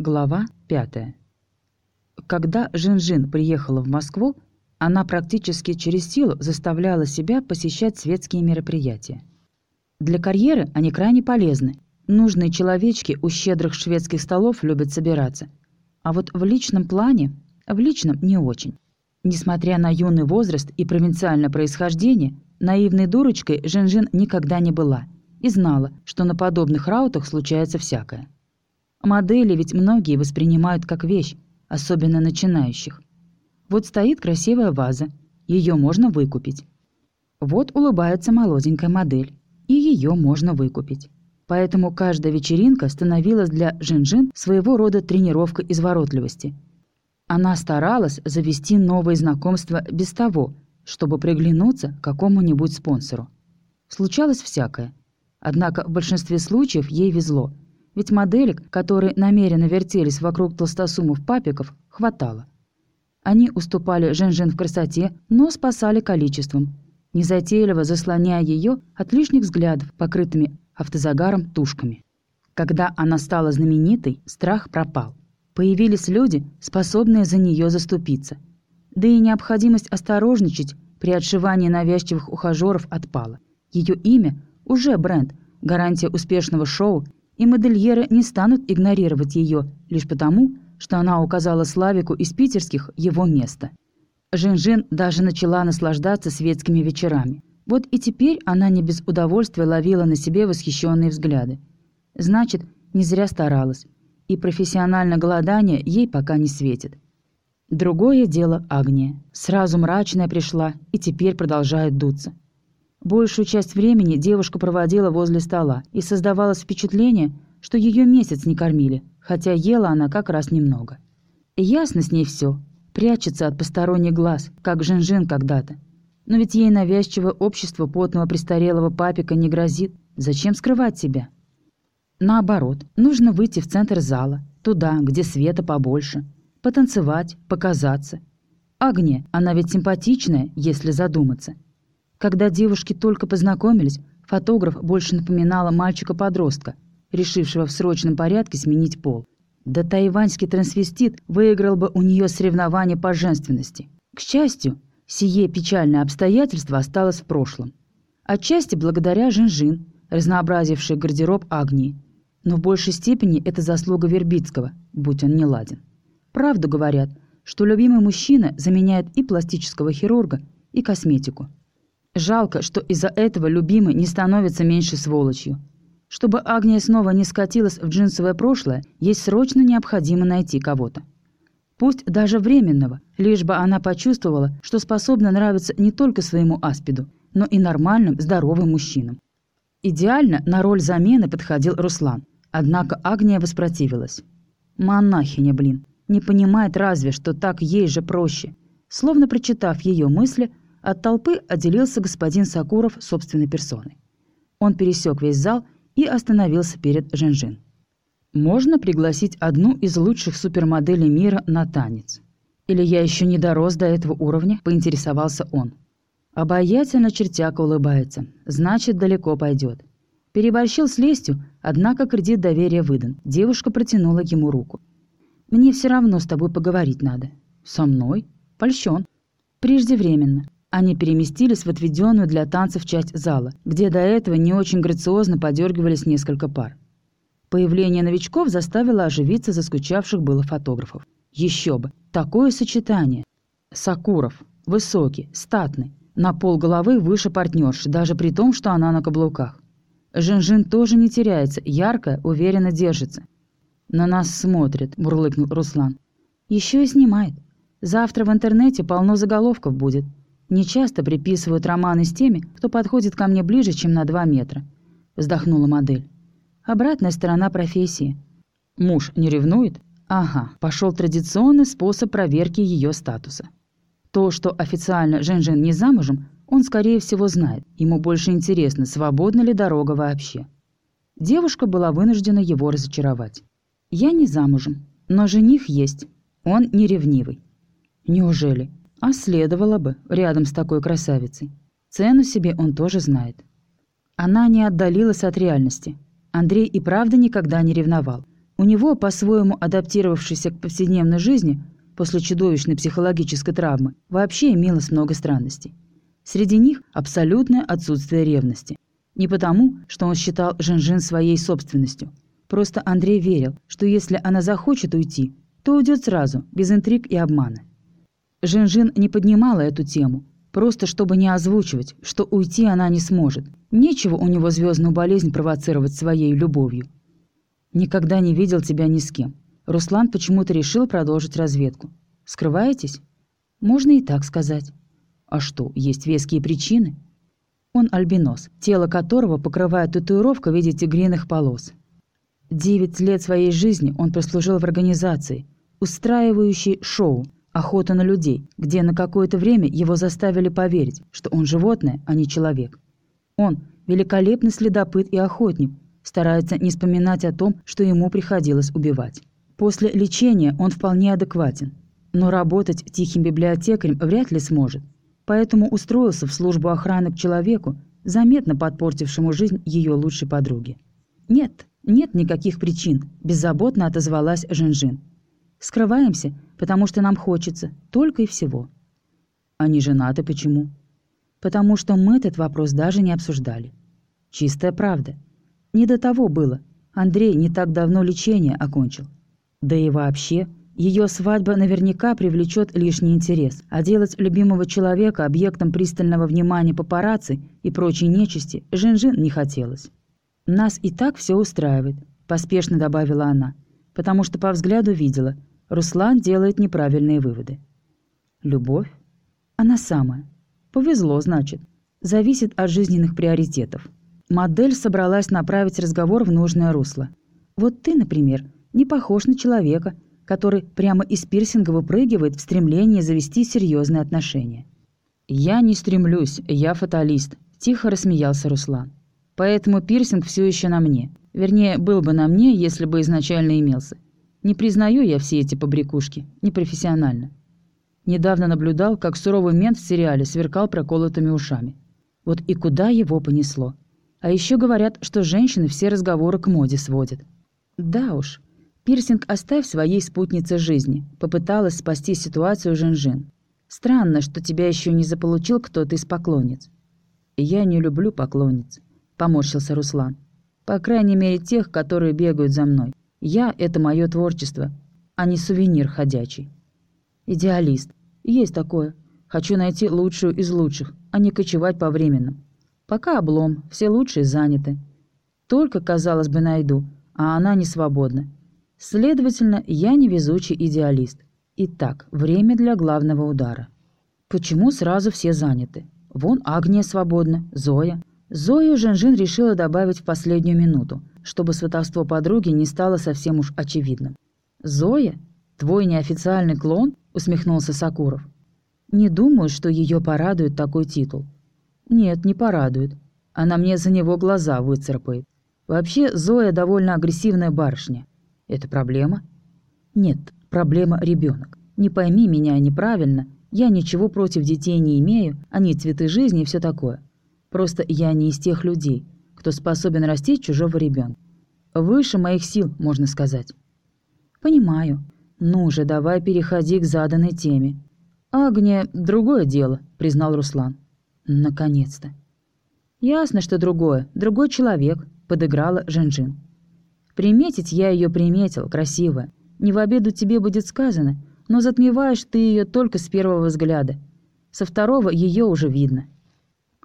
Глава 5. Когда Жин-Жин приехала в Москву, она практически через силу заставляла себя посещать светские мероприятия. Для карьеры они крайне полезны. Нужные человечки у щедрых шведских столов любят собираться. А вот в личном плане, в личном не очень. Несмотря на юный возраст и провинциальное происхождение, наивной дурочкой Жин-Жин никогда не была и знала, что на подобных раутах случается всякое. Модели ведь многие воспринимают как вещь, особенно начинающих. Вот стоит красивая ваза, ее можно выкупить. Вот улыбается молоденькая модель, и ее можно выкупить. Поэтому каждая вечеринка становилась для Жин-Жин своего рода тренировкой изворотливости. Она старалась завести новые знакомства без того, чтобы приглянуться какому-нибудь спонсору. Случалось всякое. Однако в большинстве случаев ей везло – ведь моделек, которые намеренно вертелись вокруг толстосумов-папиков, хватало. Они уступали Жен-Жен в красоте, но спасали количеством, незатейливо заслоняя ее от лишних взглядов, покрытыми автозагаром тушками. Когда она стала знаменитой, страх пропал. Появились люди, способные за нее заступиться. Да и необходимость осторожничать при отшивании навязчивых ухажеров отпала. Ее имя уже бренд, гарантия успешного шоу и модельеры не станут игнорировать ее лишь потому, что она указала Славику из питерских его место. Жин-Жин даже начала наслаждаться светскими вечерами. Вот и теперь она не без удовольствия ловила на себе восхищенные взгляды. Значит, не зря старалась, и профессиональное голодание ей пока не светит. Другое дело Агния. Сразу мрачная пришла и теперь продолжает дуться. Большую часть времени девушка проводила возле стола, и создавалось впечатление, что ее месяц не кормили, хотя ела она как раз немного. Ясно с ней все, прячется от посторонних глаз, как Жин-Жин когда-то. Но ведь ей навязчивое общество потного престарелого папика не грозит. Зачем скрывать себя? Наоборот, нужно выйти в центр зала, туда, где света побольше, потанцевать, показаться. Агния, она ведь симпатичная, если задуматься – когда девушки только познакомились, фотограф больше напоминала мальчика-подростка, решившего в срочном порядке сменить пол. Да тайваньский трансвестит выиграл бы у нее соревнование по женственности. К счастью, сие печальное обстоятельство осталось в прошлом. Отчасти благодаря Жин-Жин, разнообразившей гардероб Агнии. Но в большей степени это заслуга Вербицкого, будь он не ладен. Правду говорят, что любимый мужчина заменяет и пластического хирурга, и косметику. Жалко, что из-за этого любимый не становится меньше сволочью. Чтобы Агния снова не скатилась в джинсовое прошлое, ей срочно необходимо найти кого-то. Пусть даже временного, лишь бы она почувствовала, что способна нравиться не только своему аспиду, но и нормальным, здоровым мужчинам. Идеально на роль замены подходил Руслан, однако Агния воспротивилась. Монахиня, блин, не понимает разве, что так ей же проще. Словно прочитав ее мысли, от толпы отделился господин Сакуров собственной персоной. Он пересек весь зал и остановился перед Жинжин. «Можно пригласить одну из лучших супермоделей мира на танец?» «Или я еще не дорос до этого уровня?» – поинтересовался он. Обаятельно чертяка улыбается. Значит, далеко пойдет. Переборщил с лестью, однако кредит доверия выдан. Девушка протянула ему руку. «Мне все равно с тобой поговорить надо». «Со мной?» «Польщен». «Преждевременно. Они переместились в отведенную для танцев часть зала, где до этого не очень грациозно подергивались несколько пар. Появление новичков заставило оживиться заскучавших было фотографов. Еще бы! Такое сочетание! Сакуров. Высокий, статный. На пол головы выше партнерши, даже при том, что она на каблуках. Жин-Жин тоже не теряется, яркая, уверенно держится. «На нас смотрит», – бурлыкнул Руслан. «Еще и снимает. Завтра в интернете полно заголовков будет. Не часто приписывают романы с теми, кто подходит ко мне ближе, чем на два метра», — вздохнула модель. «Обратная сторона профессии. Муж не ревнует? Ага, пошел традиционный способ проверки ее статуса. То, что официально Жен-Жен не замужем, он, скорее всего, знает. Ему больше интересно, свободна ли дорога вообще. Девушка была вынуждена его разочаровать. «Я не замужем, но жених есть. Он не ревнивый». «Неужели?» А следовало бы, рядом с такой красавицей. Цену себе он тоже знает. Она не отдалилась от реальности. Андрей и правда никогда не ревновал. У него, по-своему адаптировавшийся к повседневной жизни, после чудовищной психологической травмы, вообще имелось много странностей. Среди них абсолютное отсутствие ревности. Не потому, что он считал Жинжин своей собственностью. Просто Андрей верил, что если она захочет уйти, то уйдет сразу, без интриг и обмана. Жинжин не поднимала эту тему, просто чтобы не озвучивать, что уйти она не сможет. Нечего у него звездную болезнь провоцировать своей любовью. Никогда не видел тебя ни с кем. Руслан почему-то решил продолжить разведку. Скрываетесь? Можно и так сказать. А что, есть веские причины? Он альбинос, тело которого покрывает татуировка в виде тигриных полос. Девять лет своей жизни он прослужил в организации, устраивающей шоу «Охота на людей», где на какое-то время его заставили поверить, что он животное, а не человек. Он – великолепный следопыт и охотник, старается не вспоминать о том, что ему приходилось убивать. После лечения он вполне адекватен, но работать тихим библиотекарем вряд ли сможет, поэтому устроился в службу охраны к человеку, заметно подпортившему жизнь ее лучшей подруги. «Нет, нет никаких причин», – беззаботно отозвалась Жинжин. «Скрываемся, потому что нам хочется, только и всего». «Они женаты почему?» «Потому что мы этот вопрос даже не обсуждали». «Чистая правда. Не до того было. Андрей не так давно лечение окончил. Да и вообще, ее свадьба наверняка привлечет лишний интерес, а делать любимого человека объектом пристального внимания папарацци и прочей нечисти Жин-Жин не хотелось. «Нас и так все устраивает», – поспешно добавила она, потому что по взгляду видела, Руслан делает неправильные выводы. «Любовь? Она самая. Повезло, значит. Зависит от жизненных приоритетов». Модель собралась направить разговор в нужное русло. «Вот ты, например, не похож на человека, который прямо из пирсинга выпрыгивает в стремлении завести серьезные отношения». «Я не стремлюсь, я фаталист», – тихо рассмеялся Руслан. «Поэтому пирсинг все еще на мне. Вернее, был бы на мне, если бы изначально имелся. Не признаю я все эти побрякушки, непрофессионально. Недавно наблюдал, как суровый мент в сериале сверкал проколотыми ушами. Вот и куда его понесло. А еще говорят, что женщины все разговоры к моде сводят. Да уж, пирсинг оставь своей спутнице жизни, попыталась спасти ситуацию Жин-Жин. Странно, что тебя еще не заполучил кто-то из поклонниц. Я не люблю поклонниц, поморщился Руслан. По крайней мере, тех, которые бегают за мной. Я — это мое творчество, а не сувенир ходячий. Идеалист. Есть такое. Хочу найти лучшую из лучших, а не кочевать по временным. Пока облом, все лучшие заняты. Только, казалось бы, найду, а она не свободна. Следовательно, я невезучий идеалист. Итак, время для главного удара. Почему сразу все заняты? Вон Агния свободна, Зоя. Зою Женжин решила добавить в последнюю минуту, чтобы сватовство подруги не стало совсем уж очевидным. «Зоя? Твой неофициальный клон?» — усмехнулся Сакуров. «Не думаю, что ее порадует такой титул. «Нет, не порадует. Она мне за него глаза выцарапает. Вообще, Зоя довольно агрессивная барышня. Это проблема?» «Нет, проблема ребенок. Не пойми меня неправильно. Я ничего против детей не имею, они цветы жизни и все такое. Просто я не из тех людей, кто способен растить чужого ребенка. Выше моих сил, можно сказать». «Понимаю. Ну же, давай переходи к заданной теме». «Агния — другое дело», — признал Руслан. Наконец-то. Ясно, что другое, другой человек, подыграла Жинжин. Приметить я ее приметил, красивая. Не в обиду тебе будет сказано, но затмеваешь ты ее только с первого взгляда. Со второго ее уже видно.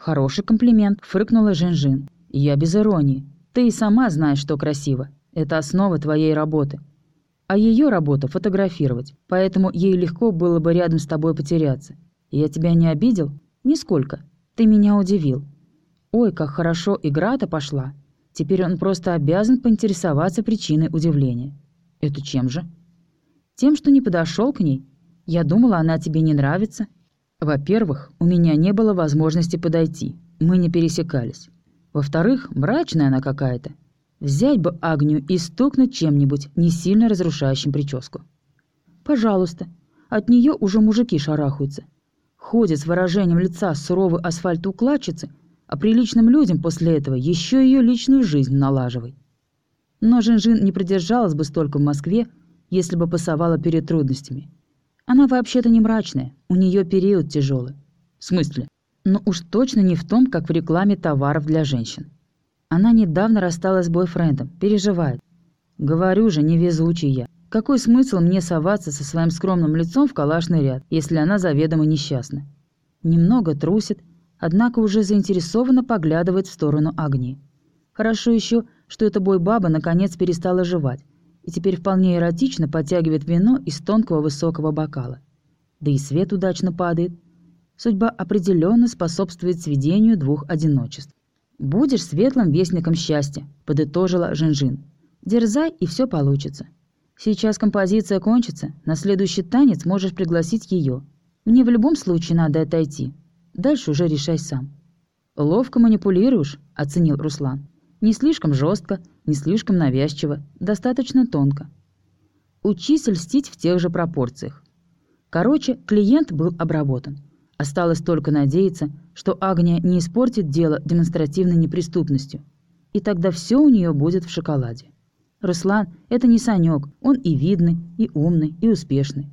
Хороший комплимент, фыркнула Жинжин. Я без иронии. Ты и сама знаешь, что красиво. Это основа твоей работы. А ее работа — фотографировать, поэтому ей легко было бы рядом с тобой потеряться. Я тебя не обидел? Нисколько. Ты меня удивил. Ой, как хорошо игра-то пошла. Теперь он просто обязан поинтересоваться причиной удивления. Это чем же? Тем, что не подошел к ней. Я думала, она тебе не нравится. Во-первых, у меня не было возможности подойти. Мы не пересекались. Во-вторых, брачная она какая-то. Взять бы Агнию и стукнуть чем-нибудь, не сильно разрушающим прическу. Пожалуйста. От нее уже мужики шарахаются. Ходит с выражением лица суровый асфальт укладчицы, а приличным людям после этого еще ее личную жизнь налаживай. Но Жинжин не продержалась бы столько в Москве, если бы пасовала перед трудностями. Она вообще-то не мрачная, у нее период тяжелый. В смысле? Но уж точно не в том, как в рекламе товаров для женщин. Она недавно рассталась с бойфрендом, переживает. Говорю же, невезучий я. Какой смысл мне соваться со своим скромным лицом в калашный ряд, если она заведомо несчастна? Немного трусит, однако уже заинтересованно поглядывает в сторону огни. Хорошо еще, что эта бой-баба наконец перестала жевать и теперь вполне эротично подтягивает вино из тонкого высокого бокала. Да и свет удачно падает. Судьба определенно способствует сведению двух одиночеств. «Будешь светлым вестником счастья», — подытожила Жинжин. «Дерзай, и все получится. Сейчас композиция кончится, на следующий танец можешь пригласить ее. Мне в любом случае надо отойти. Дальше уже решай сам». «Ловко манипулируешь», — оценил Руслан. Не слишком жестко, не слишком навязчиво, достаточно тонко. Учись льстить в тех же пропорциях. Короче, клиент был обработан. Осталось только надеяться, что Агния не испортит дело демонстративной неприступностью. И тогда все у нее будет в шоколаде. Руслан – это не Санек, он и видный, и умный, и успешный.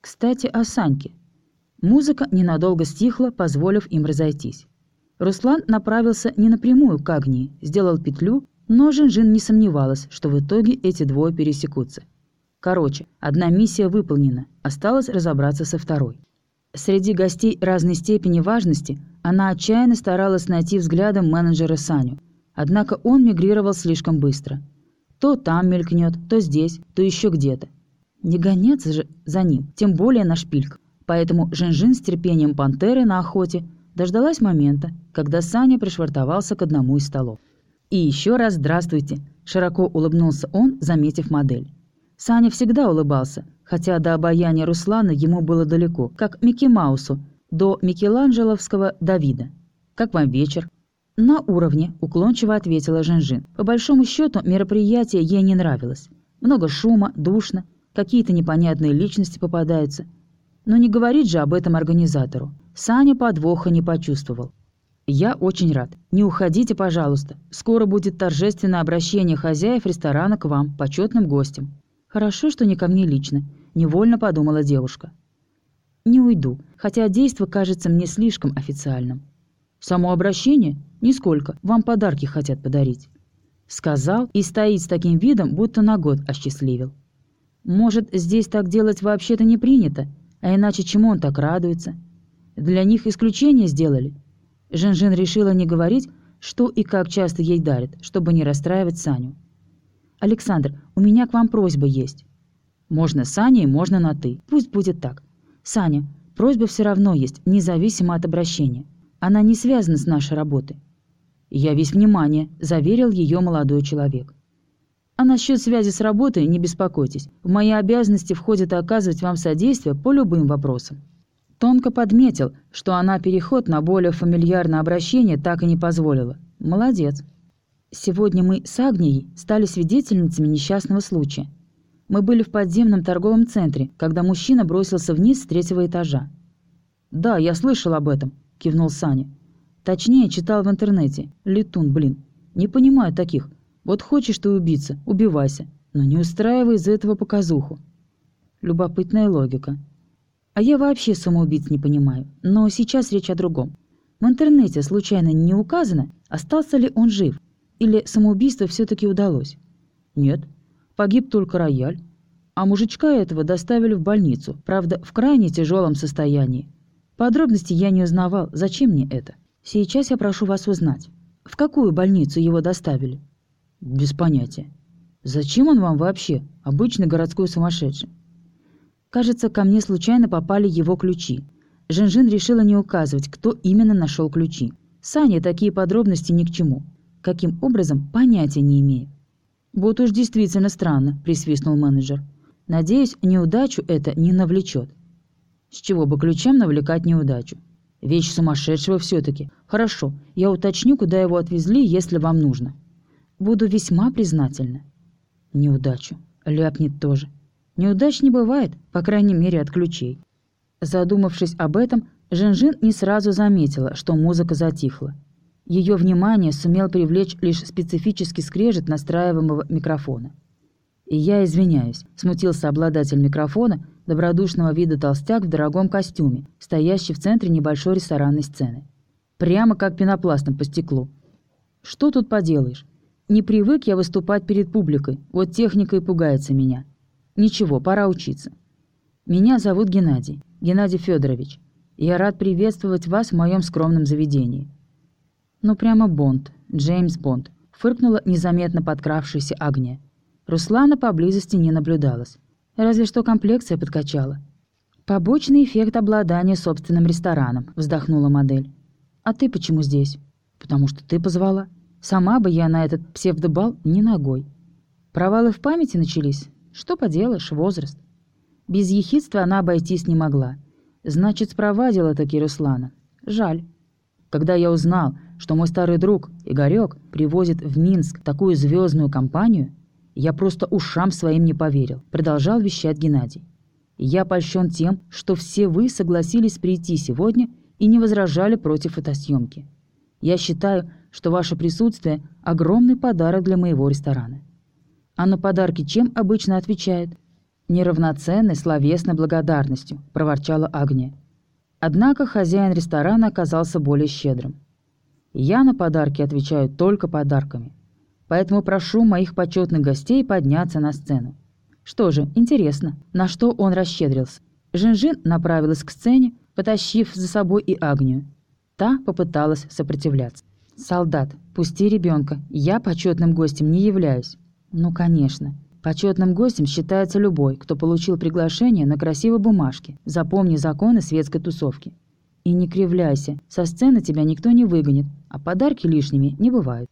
Кстати, о Саньке. Музыка ненадолго стихла, позволив им разойтись. Руслан направился не напрямую к Агнии, сделал петлю, но Жинжин не сомневалась, что в итоге эти двое пересекутся. Короче, одна миссия выполнена, осталось разобраться со второй. Среди гостей разной степени важности она отчаянно старалась найти взглядом менеджера Саню, однако он мигрировал слишком быстро. То там мелькнет, то здесь, то еще где-то. Не гоняться же за ним, тем более на шпильках. Поэтому Жинжин с терпением пантеры на охоте Дождалась момента, когда Саня пришвартовался к одному из столов. «И еще раз здравствуйте!» – широко улыбнулся он, заметив модель. Саня всегда улыбался, хотя до обаяния Руслана ему было далеко, как Микки Маусу, до Микеланджеловского Давида. «Как вам вечер?» «На уровне», – уклончиво ответила Жинжин. По большому счету, мероприятие ей не нравилось. Много шума, душно, какие-то непонятные личности попадаются. Но не говорить же об этом организатору. Саня подвоха не почувствовал. «Я очень рад. Не уходите, пожалуйста. Скоро будет торжественное обращение хозяев ресторана к вам, почетным гостям». «Хорошо, что не ко мне лично», — невольно подумала девушка. «Не уйду, хотя действо кажется мне слишком официальным». «Само обращение? Нисколько. Вам подарки хотят подарить». Сказал и стоит с таким видом, будто на год осчастливил. «Может, здесь так делать вообще-то не принято? А иначе чему он так радуется?» Для них исключение сделали. Жен-Жен решила не говорить, что и как часто ей дарят, чтобы не расстраивать Саню. «Александр, у меня к вам просьба есть». «Можно с Саней, можно на «ты». Пусть будет так. Саня, просьба все равно есть, независимо от обращения. Она не связана с нашей работой». «Я весь внимание», – заверил ее молодой человек. «А насчет связи с работой не беспокойтесь. В мои обязанности входит оказывать вам содействие по любым вопросам». Тонко подметил, что она переход на более фамильярное обращение так и не позволила. Молодец. Сегодня мы с Агнией стали свидетельницами несчастного случая. Мы были в подземном торговом центре, когда мужчина бросился вниз с третьего этажа. «Да, я слышал об этом», — кивнул Саня. «Точнее, читал в интернете. Летун, блин. Не понимаю таких. Вот хочешь ты убиться, убивайся, но не устраивай из этого показуху». Любопытная логика. А я вообще самоубийц не понимаю. Но сейчас речь о другом. В интернете случайно не указано, остался ли он жив, или самоубийство все-таки удалось. Нет, погиб только рояль. А мужичка этого доставили в больницу, правда, в крайне тяжелом состоянии. Подробности я не узнавал, зачем мне это. Сейчас я прошу вас узнать, в какую больницу его доставили? Без понятия. Зачем он вам вообще, обычный городской сумасшедший? Кажется, ко мне случайно попали его ключи. Жинжин решила не указывать, кто именно нашел ключи. Сане такие подробности ни к чему. Каким образом, понятия не имею. «Вот уж действительно странно», – присвистнул менеджер. «Надеюсь, неудачу это не навлечет». «С чего бы ключам навлекать неудачу?» «Вещь сумасшедшего все-таки. Хорошо, я уточню, куда его отвезли, если вам нужно». «Буду весьма признательна». «Неудачу. Ляпнет тоже. Неудач не бывает, по крайней мере, от ключей. Задумавшись об этом, Жинжин не сразу заметила, что музыка затихла. Ее внимание сумел привлечь лишь специфический скрежет настраиваемого микрофона. «И я извиняюсь», — смутился обладатель микрофона, добродушного вида толстяк в дорогом костюме, стоящий в центре небольшой ресторанной сцены. Прямо как пенопластом по стеклу. «Что тут поделаешь? Не привык я выступать перед публикой, вот техника и пугается меня. Ничего, пора учиться. Меня зовут Геннадий, Геннадий Федорович. Я рад приветствовать вас в моем скромном заведении». «Ну прямо Бонд, Джеймс Бонд», — фыркнула незаметно подкравшаяся Агния. Руслана поблизости не наблюдалось. Разве что комплекция подкачала. «Побочный эффект обладания собственным рестораном», — вздохнула модель. «А ты почему здесь?» «Потому что ты позвала. Сама бы я на этот псевдобал не ногой. Провалы в памяти начались? Что поделаешь, возраст». Без ехидства она обойтись не могла. Значит, спровадила таки Руслана. Жаль. Когда я узнал, что мой старый друг Игорек привозит в Минск такую звездную компанию, я просто ушам своим не поверил, продолжал вещать Геннадий. Я польщен тем, что все вы согласились прийти сегодня и не возражали против фотосъемки. Я считаю, что ваше присутствие – огромный подарок для моего ресторана. А на подарки чем обычно отвечают? Неравноценной словесной благодарностью, проворчала Агния. Однако хозяин ресторана оказался более щедрым. Я на подарки отвечаю только подарками. Поэтому прошу моих почетных гостей подняться на сцену. Что же, интересно, на что он расщедрился. Жинжин направилась к сцене, потащив за собой и Агнию. Та попыталась сопротивляться. «Солдат, пусти ребенка, я почетным гостем не являюсь». «Ну, конечно. Почетным гостем считается любой, кто получил приглашение на красивой бумажке. Запомни законы светской тусовки. И не кривляйся, со сцены тебя никто не выгонит, а подарки лишними не бывают.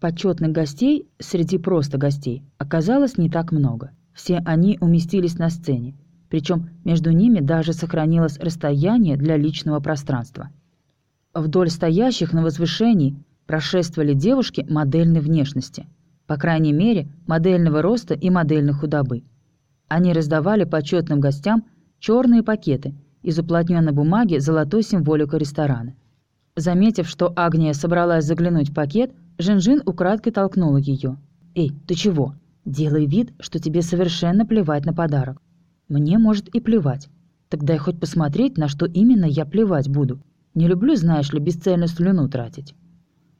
Почетных гостей среди просто гостей оказалось не так много. Все они уместились на сцене, причем между ними даже сохранилось расстояние для личного пространства. Вдоль стоящих на возвышении прошествовали девушки модельной внешности, по крайней мере, модельного роста и модельной худобы. Они раздавали почетным гостям черные пакеты из уплотненной бумаги золотой символикой ресторана. Заметив, что Агния собралась заглянуть в пакет, Жинжин украдкой толкнула ее. «Эй, ты чего? Делай вид, что тебе совершенно плевать на подарок. Мне, может, и плевать. Тогда я хоть посмотреть, на что именно я плевать буду. Не люблю, знаешь ли, бесцельно слюну тратить».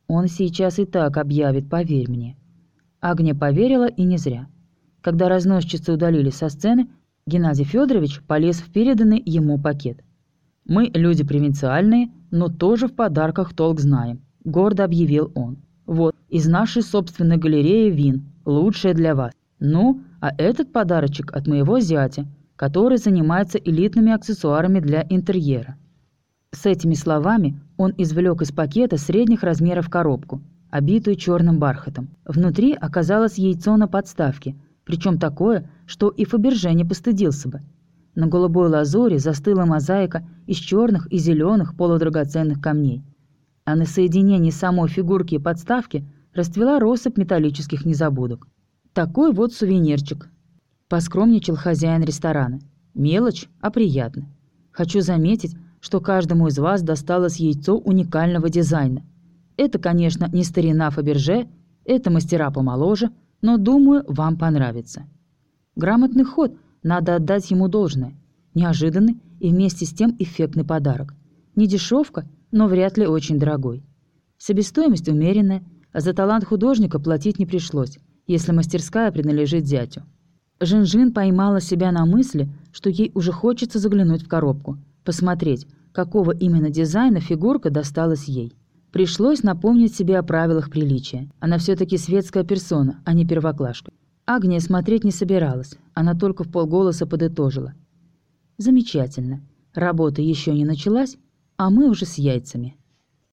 Он сейчас и так объявит, поверь мне. Агния поверила и не зря. Когда разносчицы удалились со сцены, Геннадий Федорович полез в переданный ему пакет. «Мы люди провинциальные, но тоже в подарках толк знаем», – гордо объявил он. Вот, из нашей собственной галереи вин, лучшее для вас. Ну, а этот подарочек от моего зятя, который занимается элитными аксессуарами для интерьера. С этими словами он извлек из пакета средних размеров коробку, обитую черным бархатом. Внутри оказалось яйцо на подставке, причем такое, что и Фаберже не постыдился бы. На голубой лазуре застыла мозаика из черных и зеленых полудрагоценных камней – а на соединении самой фигурки и подставки расцвела россыпь металлических незабудок. Такой вот сувенирчик. Поскромничал хозяин ресторана. Мелочь, а приятно. Хочу заметить, что каждому из вас досталось яйцо уникального дизайна. Это, конечно, не старина Фаберже, это мастера помоложе, но, думаю, вам понравится. Грамотный ход, надо отдать ему должное. Неожиданный и вместе с тем эффектный подарок. Не дешевка, но вряд ли очень дорогой. Себестоимость умеренная, а за талант художника платить не пришлось, если мастерская принадлежит зятю. Жин-Жин поймала себя на мысли, что ей уже хочется заглянуть в коробку, посмотреть, какого именно дизайна фигурка досталась ей. Пришлось напомнить себе о правилах приличия. Она все-таки светская персона, а не первоклашка. Агния смотреть не собиралась, она только в полголоса подытожила. «Замечательно. Работа еще не началась, а мы уже с яйцами.